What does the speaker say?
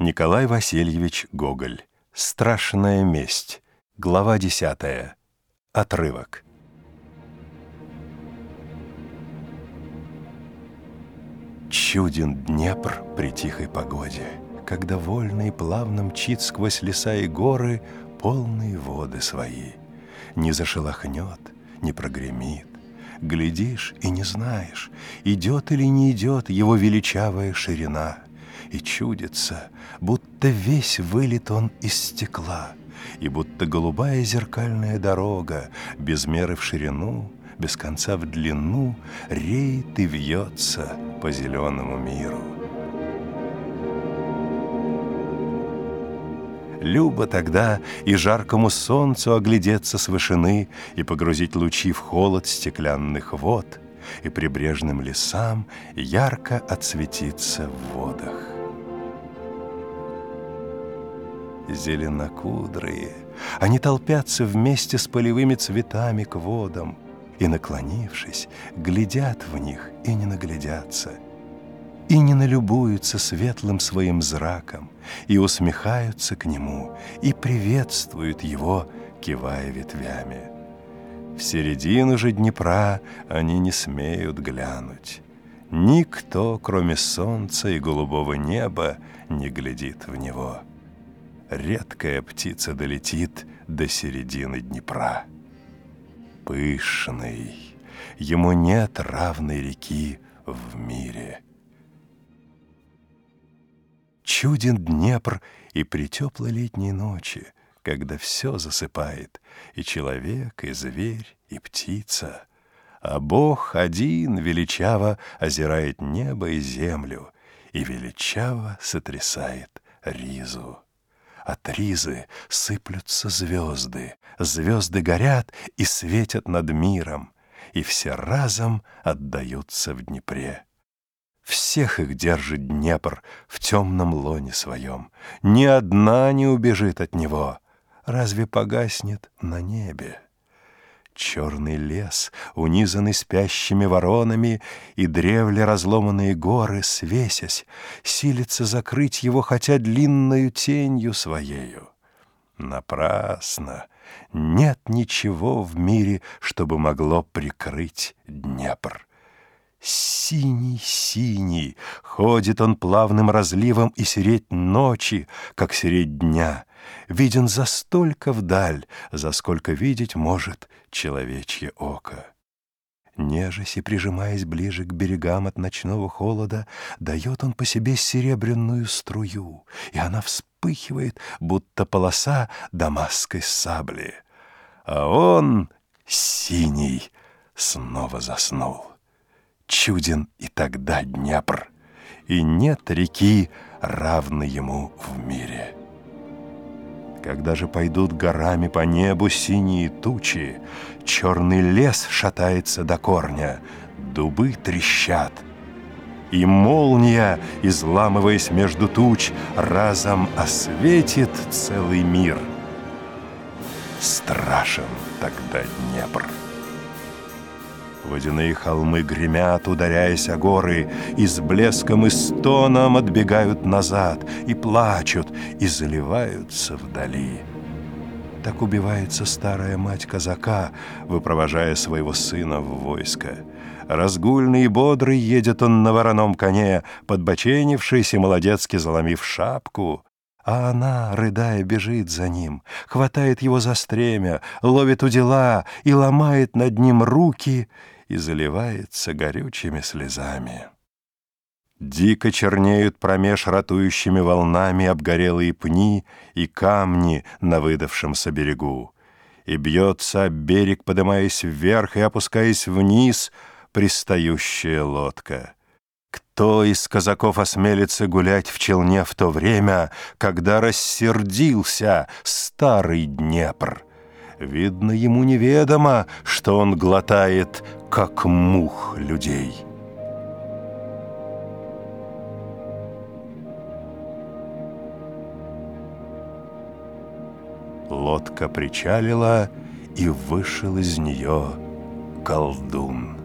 Николай Васильевич Гоголь. Страшная месть. Глава 10. Отрывок. Чуден Днепр при тихой погоде, Когда вольно и плавно мчит сквозь леса и горы Полные воды свои. Не зашелохнет, не прогремит. Глядишь и не знаешь, идет или не идет Его величавая ширина — и чудится, будто весь вылет он из стекла, и будто голубая зеркальная дорога, без меры в ширину, без конца в длину, реет и вьется по зеленому миру. Любо тогда и жаркому солнцу оглядеться с вышины и погрузить лучи в холод стеклянных вод, и прибрежным лесам ярко отсветиться в водах. Зеленокудрые. Они толпятся вместе с полевыми цветами к водам и, наклонившись, глядят в них и не наглядятся, и не налюбуются светлым своим зраком, и усмехаются к нему, и приветствуют его, кивая ветвями. В середину же Днепра они не смеют глянуть. Никто, кроме солнца и голубого неба, не глядит в него редкая птица долетит до середины Днепра. Пышный, ему нет равной реки в мире. Чуден Днепр и при теплой летней ночи, когда все засыпает, и человек, и зверь, и птица, а Бог один величаво озирает небо и землю и величаво сотрясает ризу. От ризы сыплются звезды, звезды горят и светят над миром, и все разом отдаются в Днепре. Всех их держит Днепр в темном лоне своем, ни одна не убежит от него, разве погаснет на небе? Черный лес, унизанный спящими воронами, И древле разломанные горы, свесясь, Силится закрыть его, хотя длинною тенью своею. Напрасно! Нет ничего в мире, чтобы могло прикрыть Днепр. Синий-синий, ходит он плавным разливом и сереть ночи, как сереть дня, виден за столько вдаль, за сколько видеть может человечье око. Нежась и прижимаясь ближе к берегам от ночного холода, дает он по себе серебряную струю, и она вспыхивает, будто полоса дамасской сабли. А он, синий, снова заснул. Чуден и тогда Днепр, и нет реки, равной ему в мире. Когда же пойдут горами по небу синие тучи, Черный лес шатается до корня, дубы трещат. И молния, изламываясь между туч, Разом осветит целый мир. Страшен тогда Днепр. Водяные холмы гремят, ударяясь о горы, И с блеском и стоном отбегают назад, И плачут, и заливаются вдали. Так убивается старая мать казака, Выпровожая своего сына в войско. Разгульный и бодрый едет он на вороном коне, Подбоченившись и молодецки заломив шапку, а она, рыдая, бежит за ним, хватает его за стремя, ловит у дела и ломает над ним руки и заливается горючими слезами. Дико чернеют промеж ратующими волнами обгорелые пни и камни на выдавшемся берегу, и бьется берег, поднимаясь вверх и опускаясь вниз, пристающая лодка — кто из казаков осмелится гулять в челне в то время, когда рассердился старый Днепр? Видно, ему неведомо, что он глотает, как мух людей. Лодка причалила, и вышел из нее колдун.